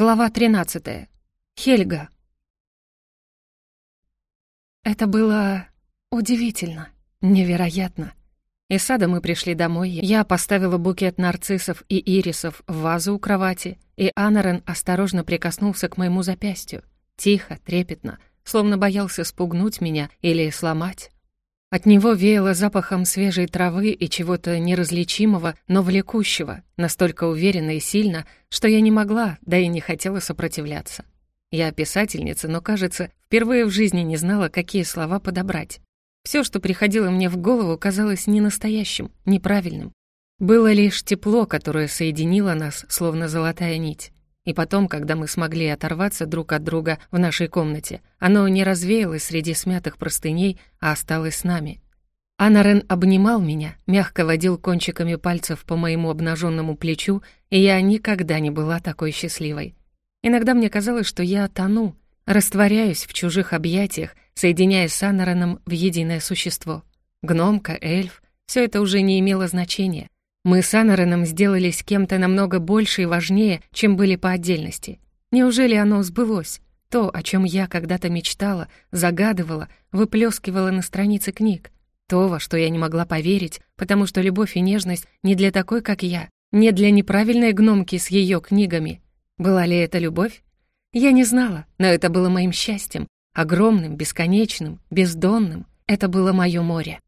Глава 13. Хельга. Это было удивительно, невероятно. Из сада мы пришли домой, я поставила букет нарциссов и ирисов в вазу у кровати, и Анарен осторожно прикоснулся к моему запястью. Тихо, трепетно, словно боялся спугнуть меня или сломать. От него веяло запахом свежей травы и чего-то неразличимого, но влекущего, настолько уверенно и сильно, что я не могла, да и не хотела сопротивляться. Я писательница, но, кажется, впервые в жизни не знала, какие слова подобрать. Все, что приходило мне в голову, казалось ненастоящим, неправильным. Было лишь тепло, которое соединило нас, словно золотая нить. И потом, когда мы смогли оторваться друг от друга в нашей комнате, оно не развеялось среди смятых простыней, а осталось с нами. Анарен обнимал меня, мягко водил кончиками пальцев по моему обнаженному плечу, и я никогда не была такой счастливой. Иногда мне казалось, что я тону, растворяюсь в чужих объятиях, соединяясь с Анареном в единое существо. Гномка, эльф — все это уже не имело значения — мы с Анареном сделались кем-то намного больше и важнее, чем были по отдельности. Неужели оно сбылось? То, о чем я когда-то мечтала, загадывала, выплескивала на странице книг. То, во что я не могла поверить, потому что любовь и нежность не для такой, как я, не для неправильной гномки с ее книгами. Была ли это любовь? Я не знала, но это было моим счастьем, огромным, бесконечным, бездонным. Это было мое море.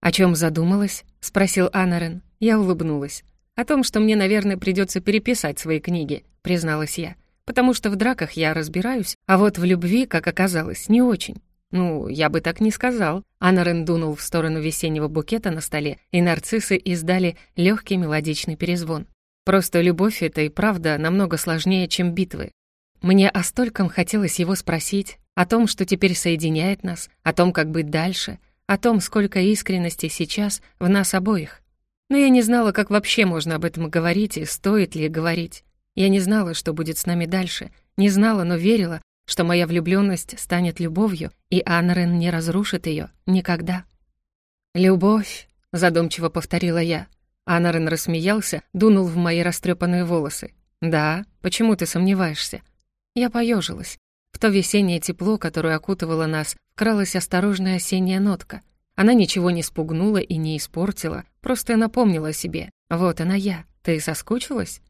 «О чем задумалась?» — спросил Анарен. Я улыбнулась. «О том, что мне, наверное, придется переписать свои книги», — призналась я. «Потому что в драках я разбираюсь, а вот в любви, как оказалось, не очень». «Ну, я бы так не сказал». Анарен дунул в сторону весеннего букета на столе, и нарциссы издали легкий мелодичный перезвон. «Просто любовь — это и правда намного сложнее, чем битвы. Мне о стольком хотелось его спросить, о том, что теперь соединяет нас, о том, как быть дальше, о том, сколько искренности сейчас в нас обоих. Но я не знала, как вообще можно об этом говорить и стоит ли говорить. Я не знала, что будет с нами дальше. Не знала, но верила, что моя влюблённость станет любовью, и Анрен не разрушит её никогда. «Любовь», — задумчиво повторила я. Анарен рассмеялся, дунул в мои растрепанные волосы. «Да, почему ты сомневаешься?» Я поежилась. В то весеннее тепло, которое окутывало нас, вкралась осторожная осенняя нотка. Она ничего не спугнула и не испортила, просто напомнила себе. «Вот она я. Ты соскучилась?»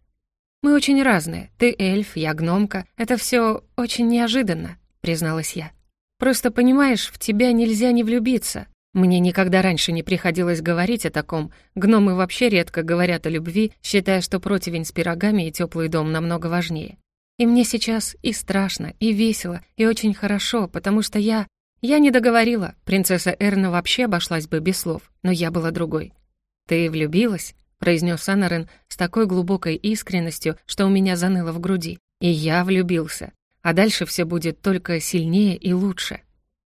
«Мы очень разные. Ты эльф, я гномка. Это все очень неожиданно», — призналась я. «Просто, понимаешь, в тебя нельзя не влюбиться. Мне никогда раньше не приходилось говорить о таком. Гномы вообще редко говорят о любви, считая, что противень с пирогами и теплый дом намного важнее. И мне сейчас и страшно, и весело, и очень хорошо, потому что я я не договорила. Принцесса Эрна вообще обошлась бы без слов, но я была другой. «Ты влюбилась?» — произнес Анарен с такой глубокой искренностью, что у меня заныло в груди. «И я влюбился. А дальше все будет только сильнее и лучше».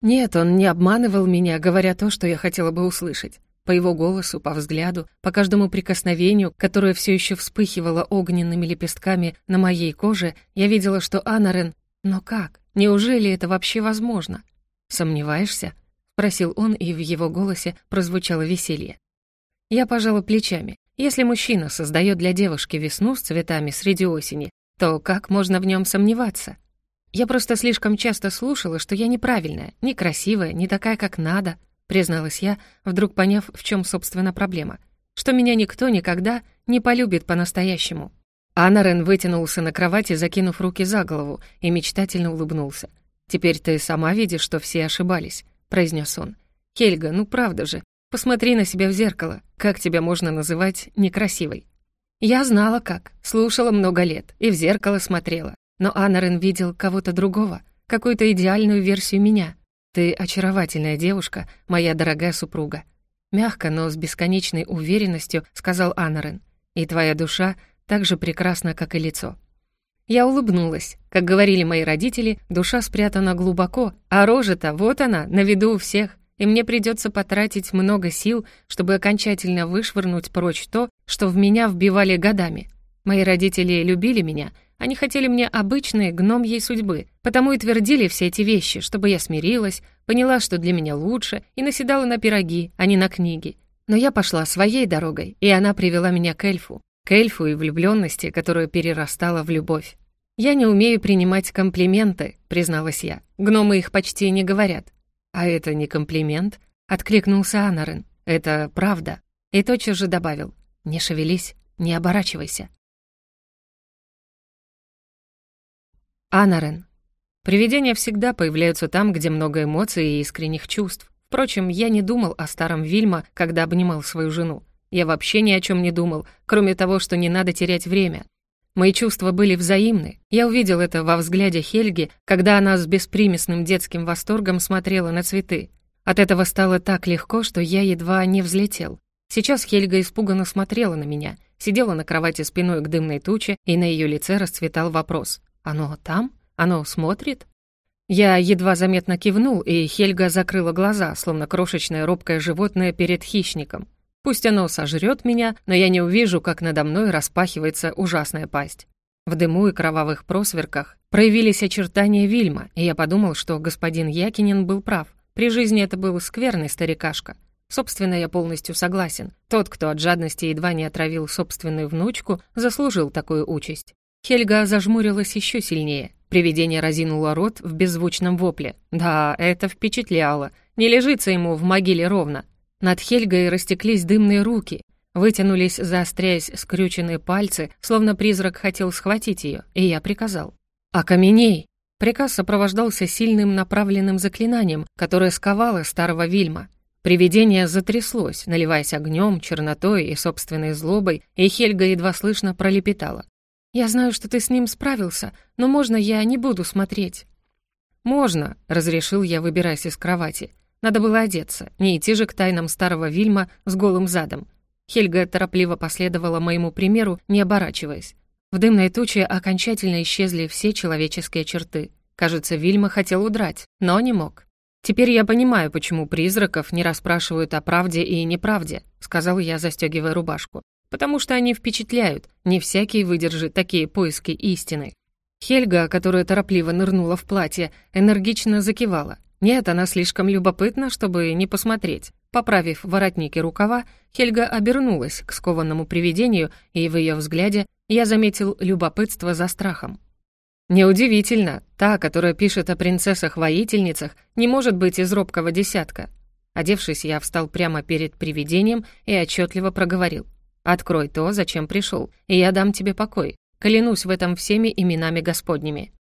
Нет, он не обманывал меня, говоря то, что я хотела бы услышать. По его голосу, по взгляду, по каждому прикосновению, которое все еще вспыхивало огненными лепестками на моей коже, я видела, что Анарен... Но как? Неужели это вообще возможно? «Сомневаешься?» — спросил он, и в его голосе прозвучало веселье. Я пожала плечами. Если мужчина создает для девушки весну с цветами среди осени, то как можно в нем сомневаться? Я просто слишком часто слушала, что я неправильная, некрасивая, не такая, как надо, призналась я, вдруг поняв, в чем, собственно, проблема. Что меня никто никогда не полюбит по-настоящему. Анарен вытянулся на кровати, закинув руки за голову, и мечтательно улыбнулся. «Теперь ты сама видишь, что все ошибались», — произнес он. «Хельга, ну правда же, посмотри на себя в зеркало. Как тебя можно называть некрасивой?» Я знала как, слушала много лет и в зеркало смотрела. Но Анарен видел кого-то другого, какую-то идеальную версию меня. «Ты очаровательная девушка, моя дорогая супруга», Мягко, но с бесконечной уверенностью сказал Анарен. «И твоя душа так же прекрасна, как и лицо. Я улыбнулась. Как говорили мои родители, душа спрятана глубоко, а рожа-то вот она, на виду у всех. И мне придется потратить много сил, чтобы окончательно вышвырнуть прочь то, что в меня вбивали годами. Мои родители любили меня, они хотели мне обычной гномьей судьбы, потому и твердили все эти вещи, чтобы я смирилась, поняла, что для меня лучше, и наседала на пироги, а не на книги. Но я пошла своей дорогой, и она привела меня к эльфу к эльфу и влюбленности, которая перерастала в любовь. «Я не умею принимать комплименты», — призналась я. «Гномы их почти не говорят». «А это не комплимент?» — откликнулся Анарен. «Это правда». И тотчас же добавил. «Не шевелись, не оборачивайся». Анарен. Привидения всегда появляются там, где много эмоций и искренних чувств. Впрочем, я не думал о старом Вильма, когда обнимал свою жену. Я вообще ни о чем не думал, кроме того, что не надо терять время. Мои чувства были взаимны. Я увидел это во взгляде Хельги, когда она с беспримесным детским восторгом смотрела на цветы. От этого стало так легко, что я едва не взлетел. Сейчас Хельга испуганно смотрела на меня, сидела на кровати спиной к дымной туче, и на ее лице расцветал вопрос. «Оно там? Оно смотрит?» Я едва заметно кивнул, и Хельга закрыла глаза, словно крошечное робкое животное перед хищником. Пусть оно сожрет меня, но я не увижу, как надо мной распахивается ужасная пасть. В дыму и кровавых просверках проявились очертания Вильма, и я подумал, что господин Якинин был прав. При жизни это был скверный старикашка. Собственно, я полностью согласен. Тот, кто от жадности едва не отравил собственную внучку, заслужил такую участь. Хельга зажмурилась еще сильнее. Привидение разинуло рот в беззвучном вопле. Да, это впечатляло. Не лежится ему в могиле ровно. Над Хельгой растеклись дымные руки, вытянулись, заостряясь скрюченные пальцы, словно призрак хотел схватить ее, и я приказал. «Окаменей!» Приказ сопровождался сильным направленным заклинанием, которое сковало старого Вильма. Привидение затряслось, наливаясь огнем, чернотой и собственной злобой, и Хельга едва слышно пролепетала. «Я знаю, что ты с ним справился, но можно я не буду смотреть?» «Можно», — разрешил я, выбираясь из кровати. Надо было одеться, не идти же к тайнам старого Вильма с голым задом. Хельга торопливо последовала моему примеру, не оборачиваясь. В дымной туче окончательно исчезли все человеческие черты. Кажется, Вильма хотел удрать, но не мог. «Теперь я понимаю, почему призраков не расспрашивают о правде и неправде», сказал я, застегивая рубашку. «Потому что они впечатляют, не всякий выдержит такие поиски истины». Хельга, которая торопливо нырнула в платье, энергично закивала. Нет, она слишком любопытна, чтобы не посмотреть. Поправив воротники рукава, Хельга обернулась к скованному привидению, и в ее взгляде я заметил любопытство за страхом. Неудивительно, та, которая пишет о принцессах-воительницах, не может быть из робкого десятка. Одевшись, я встал прямо перед привидением и отчетливо проговорил. «Открой то, зачем пришел, и я дам тебе покой. Клянусь в этом всеми именами Господними».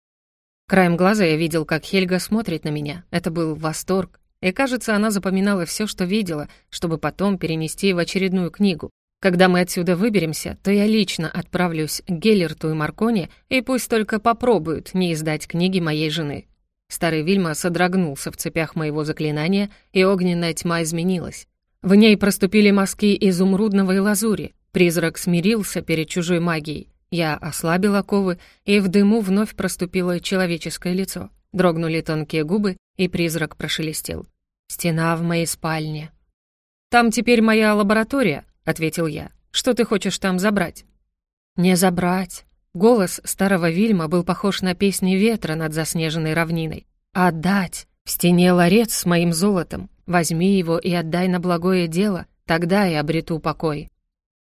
Краем глаза я видел, как Хельга смотрит на меня. Это был восторг. И, кажется, она запоминала все, что видела, чтобы потом перенести в очередную книгу. Когда мы отсюда выберемся, то я лично отправлюсь к Геллерту и Марконе, и пусть только попробуют не издать книги моей жены. Старый Вильма содрогнулся в цепях моего заклинания, и огненная тьма изменилась. В ней проступили мазки изумрудного и лазури. Призрак смирился перед чужой магией. Я ослабил оковы, и в дыму вновь проступило человеческое лицо. Дрогнули тонкие губы, и призрак прошелестел. «Стена в моей спальне». «Там теперь моя лаборатория», — ответил я. «Что ты хочешь там забрать?» «Не забрать». Голос старого Вильма был похож на песни ветра над заснеженной равниной. «Отдать! В стене ларец с моим золотом. Возьми его и отдай на благое дело, тогда я обрету покой».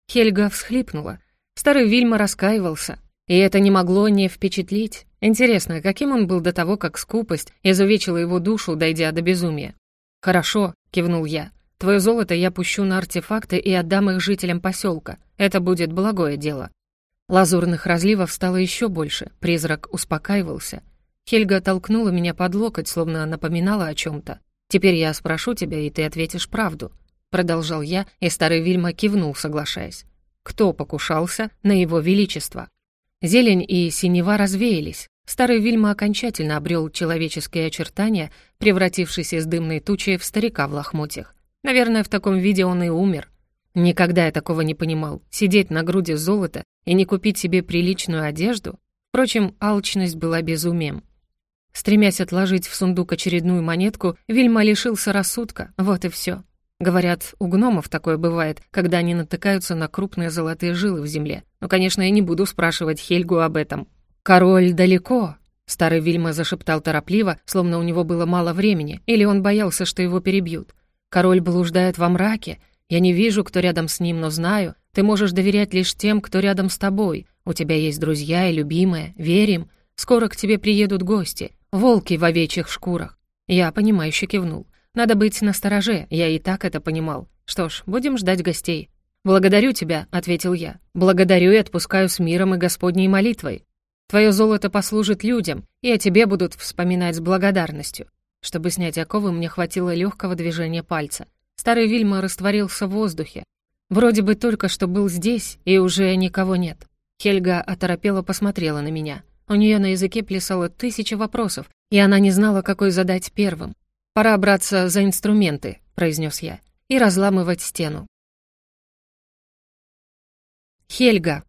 Хельга всхлипнула, Старый Вильма раскаивался, и это не могло не впечатлить. Интересно, каким он был до того, как скупость изувечила его душу, дойдя до безумия? «Хорошо», — кивнул я. «Твое золото я пущу на артефакты и отдам их жителям поселка. Это будет благое дело». Лазурных разливов стало еще больше, призрак успокаивался. Хельга толкнула меня под локоть, словно напоминала о чем то «Теперь я спрошу тебя, и ты ответишь правду», — продолжал я, и старый Вильма кивнул, соглашаясь кто покушался на его величество. Зелень и синева развеялись. Старый Вильма окончательно обрел человеческие очертания, превратившись из дымной тучи в старика в лохмотьях. Наверное, в таком виде он и умер. Никогда я такого не понимал. Сидеть на груди золота и не купить себе приличную одежду? Впрочем, алчность была безумием. Стремясь отложить в сундук очередную монетку, Вильма лишился рассудка, вот и все. Говорят, у гномов такое бывает, когда они натыкаются на крупные золотые жилы в земле. Но, конечно, я не буду спрашивать Хельгу об этом. «Король далеко», — старый Вильма зашептал торопливо, словно у него было мало времени, или он боялся, что его перебьют. «Король блуждает во мраке. Я не вижу, кто рядом с ним, но знаю, ты можешь доверять лишь тем, кто рядом с тобой. У тебя есть друзья и любимые. Верим. Скоро к тебе приедут гости, волки в овечьих шкурах». Я, понимающе кивнул. «Надо быть настороже, я и так это понимал. Что ж, будем ждать гостей». «Благодарю тебя», — ответил я. «Благодарю и отпускаю с миром и Господней молитвой. Твое золото послужит людям, и о тебе будут вспоминать с благодарностью». Чтобы снять оковы, мне хватило легкого движения пальца. Старый Вильма растворился в воздухе. Вроде бы только что был здесь, и уже никого нет. Хельга оторопела посмотрела на меня. У нее на языке плясало тысяча вопросов, и она не знала, какой задать первым. «Пора браться за инструменты», — произнес я, — «и разламывать стену». Хельга.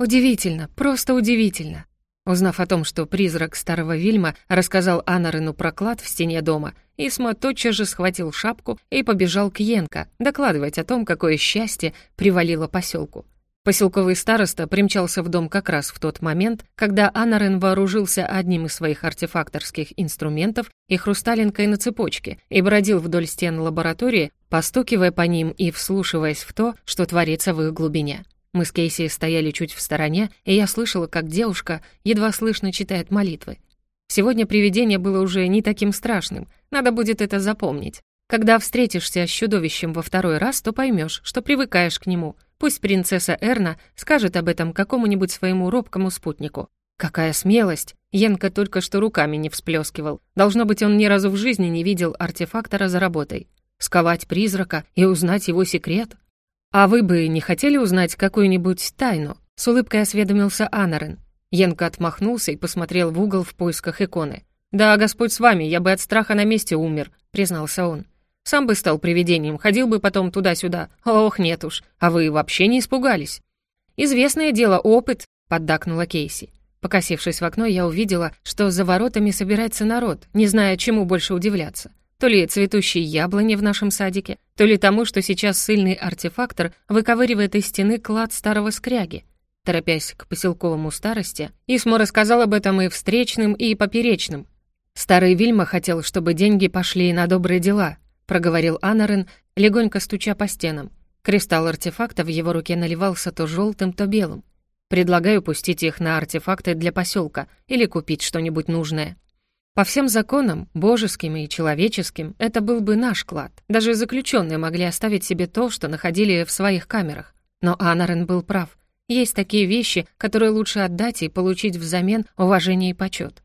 Удивительно, просто удивительно. Узнав о том, что призрак старого Вильма рассказал Анарыну про клад в стене дома, Исма тотчас же схватил шапку и побежал к Йенко, докладывать о том, какое счастье привалило поселку. Поселковый староста примчался в дом как раз в тот момент, когда Анарен вооружился одним из своих артефакторских инструментов и хрусталинкой на цепочке и бродил вдоль стен лаборатории, постукивая по ним и вслушиваясь в то, что творится в их глубине. Мы с Кейси стояли чуть в стороне, и я слышала, как девушка едва слышно читает молитвы. Сегодня привидение было уже не таким страшным, надо будет это запомнить. Когда встретишься с чудовищем во второй раз, то поймешь, что привыкаешь к нему. Пусть принцесса Эрна скажет об этом какому-нибудь своему робкому спутнику. Какая смелость! Янка только что руками не всплескивал. Должно быть, он ни разу в жизни не видел артефактора за работой. Сковать призрака и узнать его секрет? «А вы бы не хотели узнать какую-нибудь тайну?» — с улыбкой осведомился Анарен. Янка отмахнулся и посмотрел в угол в поисках иконы. «Да, Господь с вами, я бы от страха на месте умер», — признался он. «Сам бы стал привидением, ходил бы потом туда-сюда. Ох, нет уж, а вы вообще не испугались». «Известное дело, опыт», — поддакнула Кейси. Покосившись в окно, я увидела, что за воротами собирается народ, не зная, чему больше удивляться. То ли цветущие яблони в нашем садике, то ли тому, что сейчас сильный артефактор выковыривает из стены клад старого скряги. Торопясь к поселковому старости, Исмо рассказал об этом и встречным, и поперечным. «Старый Вильма хотел, чтобы деньги пошли на добрые дела», проговорил Анарен, легонько стуча по стенам. Кристалл артефакта в его руке наливался то желтым, то белым. «Предлагаю пустить их на артефакты для поселка или купить что-нибудь нужное». По всем законам, божеским и человеческим, это был бы наш клад. Даже заключенные могли оставить себе то, что находили в своих камерах. Но Анарен был прав. Есть такие вещи, которые лучше отдать и получить взамен уважение и почет.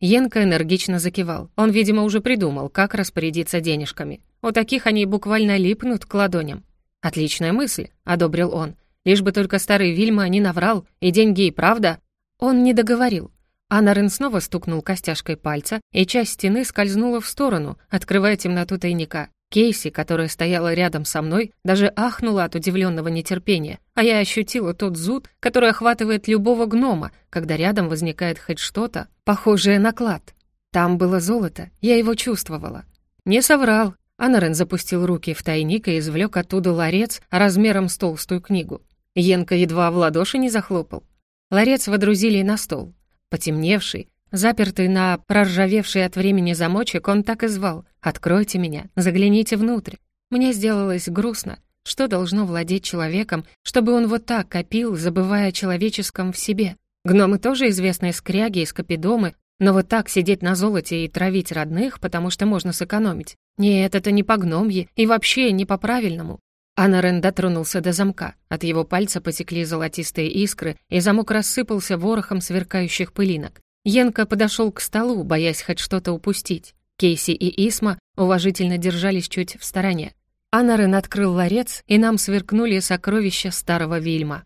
Йенка энергично закивал. Он, видимо, уже придумал, как распорядиться денежками. У таких они буквально липнут к ладоням. «Отличная мысль», — одобрил он. «Лишь бы только старый Вильма не наврал, и деньги и правда...» Он не договорил. Анарен снова стукнул костяшкой пальца, и часть стены скользнула в сторону, открывая темноту тайника. Кейси, которая стояла рядом со мной, даже ахнула от удивленного нетерпения, а я ощутила тот зуд, который охватывает любого гнома, когда рядом возникает хоть что-то, похожее на клад. Там было золото, я его чувствовала. Не соврал. Анарен запустил руки в тайник и извлек оттуда ларец размером с толстую книгу. Енка едва в ладоши не захлопал. Ларец водрузили на стол. Потемневший, запертый на проржавевший от времени замочек, он так и звал «Откройте меня, загляните внутрь». Мне сделалось грустно. Что должно владеть человеком, чтобы он вот так копил, забывая о человеческом в себе? Гномы тоже известные скряги и скопидомы, но вот так сидеть на золоте и травить родных, потому что можно сэкономить. Нет, это не по-гномье и вообще не по-правильному. Анарен дотронулся до замка. От его пальца потекли золотистые искры, и замок рассыпался ворохом сверкающих пылинок. Йенка подошел к столу, боясь хоть что-то упустить. Кейси и Исма уважительно держались чуть в стороне. Анарен открыл ларец, и нам сверкнули сокровища старого Вильма.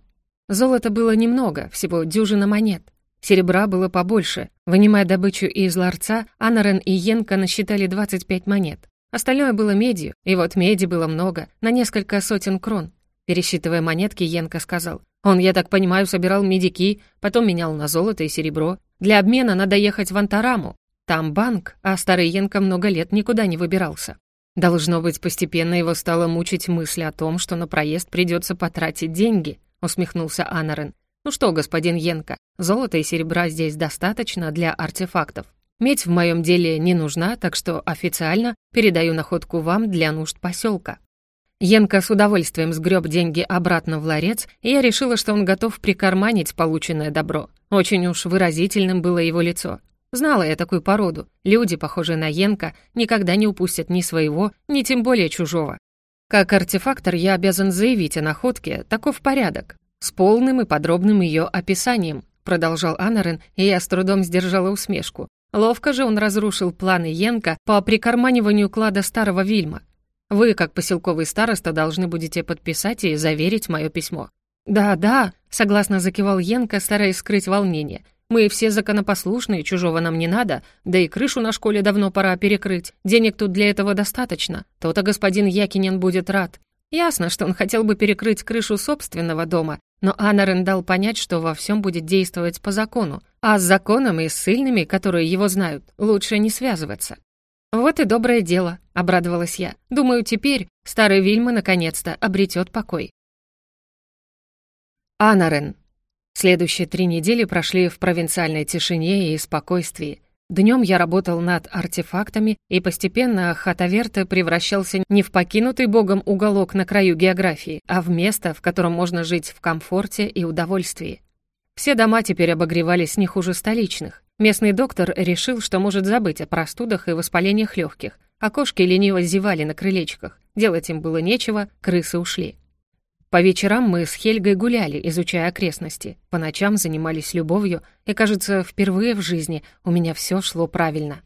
Золота было немного, всего дюжина монет. Серебра было побольше. Вынимая добычу из ларца, Анарен и Йенка насчитали 25 монет. Остальное было медью, и вот меди было много, на несколько сотен крон. Пересчитывая монетки, Йенка сказал. «Он, я так понимаю, собирал медики, потом менял на золото и серебро. Для обмена надо ехать в Антараму. Там банк, а старый Йенка много лет никуда не выбирался. Должно быть, постепенно его стало мучить мысль о том, что на проезд придется потратить деньги», — усмехнулся Анарен. «Ну что, господин Йенка, золота и серебра здесь достаточно для артефактов. Медь в моем деле не нужна, так что официально передаю находку вам для нужд поселка. Йенка с удовольствием сгреб деньги обратно в ларец, и я решила, что он готов прикарманить полученное добро. Очень уж выразительным было его лицо. Знала я такую породу. Люди, похожие на Йенка, никогда не упустят ни своего, ни тем более чужого. Как артефактор я обязан заявить о находке, таков порядок, с полным и подробным ее описанием, продолжал Анарен, и я с трудом сдержала усмешку. Ловко же он разрушил планы Йенка по прикарманиванию клада старого Вильма. Вы, как поселковый староста, должны будете подписать и заверить мое письмо». «Да, да», — согласно закивал Йенка, стараясь скрыть волнение. «Мы все законопослушные, чужого нам не надо, да и крышу на школе давно пора перекрыть. Денег тут для этого достаточно. То-то господин Якинин будет рад. Ясно, что он хотел бы перекрыть крышу собственного дома, но Анарен дал понять, что во всем будет действовать по закону, а с законом и с сильными, которые его знают, лучше не связываться. «Вот и доброе дело», — обрадовалась я. «Думаю, теперь старый Вильма наконец-то обретет покой». Анарен. Следующие три недели прошли в провинциальной тишине и спокойствии. Днем я работал над артефактами, и постепенно Хатаверте превращался не в покинутый богом уголок на краю географии, а в место, в котором можно жить в комфорте и удовольствии. Все дома теперь обогревались не хуже столичных. Местный доктор решил, что может забыть о простудах и воспалениях легких, а кошки лениво зевали на крылечках. Делать им было нечего, крысы ушли. По вечерам мы с Хельгой гуляли, изучая окрестности. По ночам занимались любовью, и, кажется, впервые в жизни у меня все шло правильно.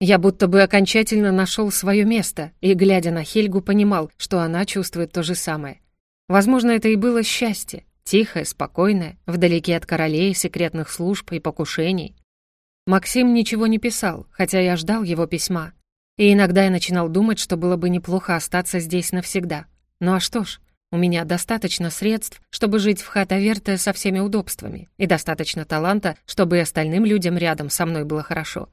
Я будто бы окончательно нашел свое место и, глядя на Хельгу, понимал, что она чувствует то же самое. Возможно, это и было счастье. Тихое, спокойное, вдалеке от королей, секретных служб и покушений. Максим ничего не писал, хотя я ждал его письма. И иногда я начинал думать, что было бы неплохо остаться здесь навсегда. Ну а что ж, у меня достаточно средств, чтобы жить в Хатаверте со всеми удобствами, и достаточно таланта, чтобы и остальным людям рядом со мной было хорошо.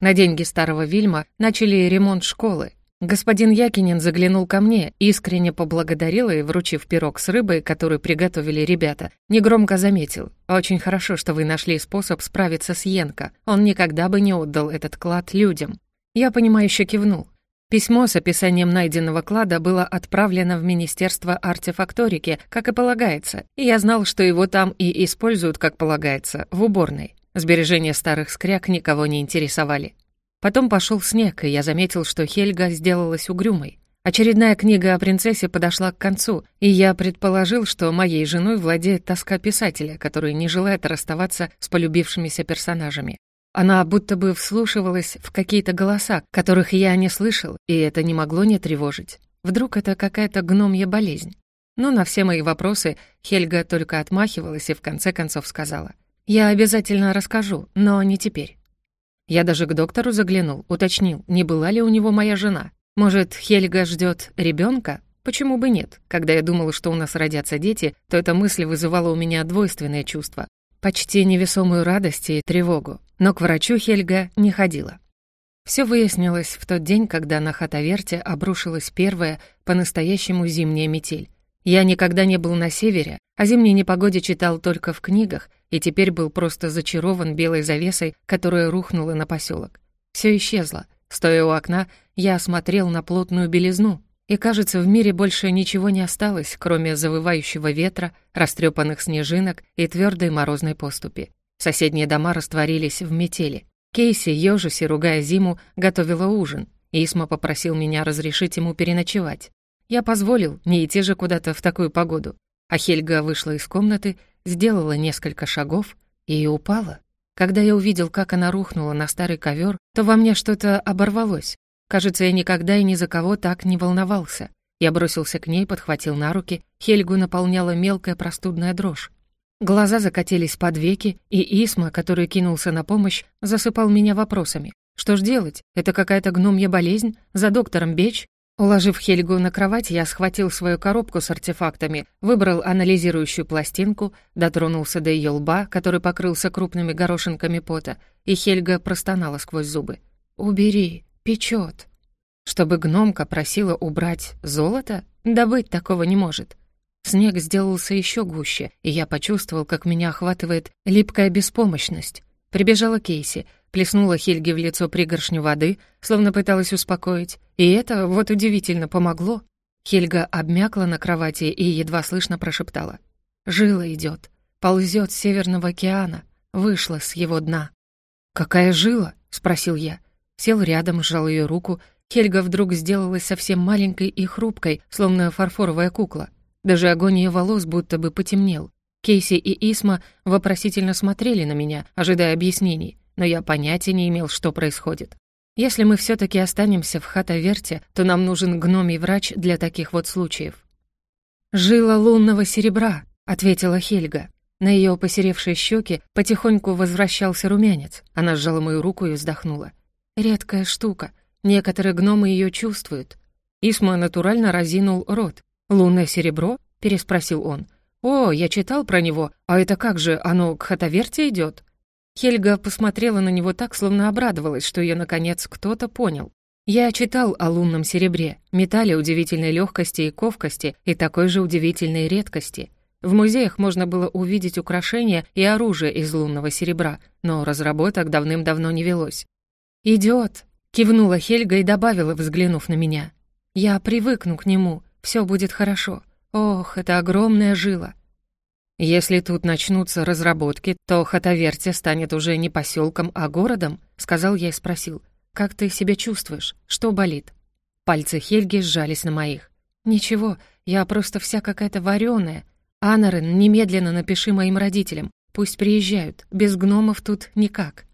На деньги старого Вильма начали ремонт школы. Господин Якинин заглянул ко мне, искренне поблагодарил и, вручив пирог с рыбой, который приготовили ребята, негромко заметил. «Очень хорошо, что вы нашли способ справиться с Йенко. Он никогда бы не отдал этот клад людям». Я понимающе кивнул. Письмо с описанием найденного клада было отправлено в Министерство артефакторики, как и полагается, и я знал, что его там и используют, как полагается, в уборной. Сбережения старых скряк никого не интересовали. Потом пошел снег, и я заметил, что Хельга сделалась угрюмой. Очередная книга о принцессе подошла к концу, и я предположил, что моей женой владеет тоска писателя, который не желает расставаться с полюбившимися персонажами. Она будто бы вслушивалась в какие-то голоса, которых я не слышал, и это не могло не тревожить. Вдруг это какая-то гномья болезнь? Но на все мои вопросы Хельга только отмахивалась и в конце концов сказала. «Я обязательно расскажу, но не теперь». Я даже к доктору заглянул, уточнил, не была ли у него моя жена. Может, Хельга ждет ребенка? Почему бы нет? Когда я думала, что у нас родятся дети, то эта мысль вызывала у меня двойственное чувство почти невесомую радость и тревогу, но к врачу Хельга не ходила. Все выяснилось в тот день, когда на Хатаверте обрушилась первая по-настоящему зимняя метель. Я никогда не был на севере, о зимней непогоде читал только в книгах, и теперь был просто зачарован белой завесой, которая рухнула на поселок. Все исчезло. Стоя у окна, я смотрел на плотную белизну, и, кажется, в мире больше ничего не осталось, кроме завывающего ветра, растрепанных снежинок и твердой морозной поступи. Соседние дома растворились в метели. Кейси, ёжись и ругая зиму, готовила ужин. Исма попросил меня разрешить ему переночевать. Я позволил, не идти же куда-то в такую погоду. А Хельга вышла из комнаты, сделала несколько шагов и упала. Когда я увидел, как она рухнула на старый ковер, то во мне что-то оборвалось. Кажется, я никогда и ни за кого так не волновался. Я бросился к ней, подхватил на руки. Хельгу наполняла мелкая простудная дрожь. Глаза закатились под веки, и Исма, который кинулся на помощь, засыпал меня вопросами. Что ж делать? Это какая-то гномья болезнь? За доктором бечь? Уложив Хельгу на кровать, я схватил свою коробку с артефактами, выбрал анализирующую пластинку, дотронулся до ее лба, который покрылся крупными горошинками пота, и Хельга простонала сквозь зубы. «Убери!» печет. Чтобы гномка просила убрать золото? Да быть такого не может. Снег сделался еще гуще, и я почувствовал, как меня охватывает липкая беспомощность. Прибежала Кейси, плеснула Хельге в лицо пригоршню воды, словно пыталась успокоить, и это, вот удивительно, помогло. Хельга обмякла на кровати и едва слышно прошептала. «Жила идет, ползет с Северного океана, вышла с его дна». «Какая жила?» — спросил я. Сел рядом, сжал ее руку. Хельга вдруг сделалась совсем маленькой и хрупкой, словно фарфоровая кукла. Даже огонь ее волос будто бы потемнел. Кейси и Исма вопросительно смотрели на меня, ожидая объяснений, но я понятия не имел, что происходит. Если мы все таки останемся в Хатаверте, то нам нужен гномий врач для таких вот случаев. «Жила лунного серебра», — ответила Хельга. На ее посеревшей щеке потихоньку возвращался румянец. Она сжала мою руку и вздохнула. «Редкая штука. Некоторые гномы ее чувствуют». Исма натурально разинул рот. «Лунное серебро?» — переспросил он. «О, я читал про него. А это как же, оно к Хатаверте идет? Хельга посмотрела на него так, словно обрадовалась, что ее, наконец, кто-то понял. Я читал о лунном серебре, металле удивительной легкости и ковкости и такой же удивительной редкости. В музеях можно было увидеть украшения и оружие из лунного серебра, но разработок давным-давно не велось. «Идёт!» — кивнула Хельга и добавила, взглянув на меня. «Я привыкну к нему, все будет хорошо. Ох, это огромная жила. «Если тут начнутся разработки, то Хатаверте станет уже не поселком, а городом», — сказал я и спросил. «Как ты себя чувствуешь? Что болит?» Пальцы Хельги сжались на моих. «Ничего, я просто вся какая-то вареная. Анарен, немедленно напиши моим родителям. Пусть приезжают. Без гномов тут никак».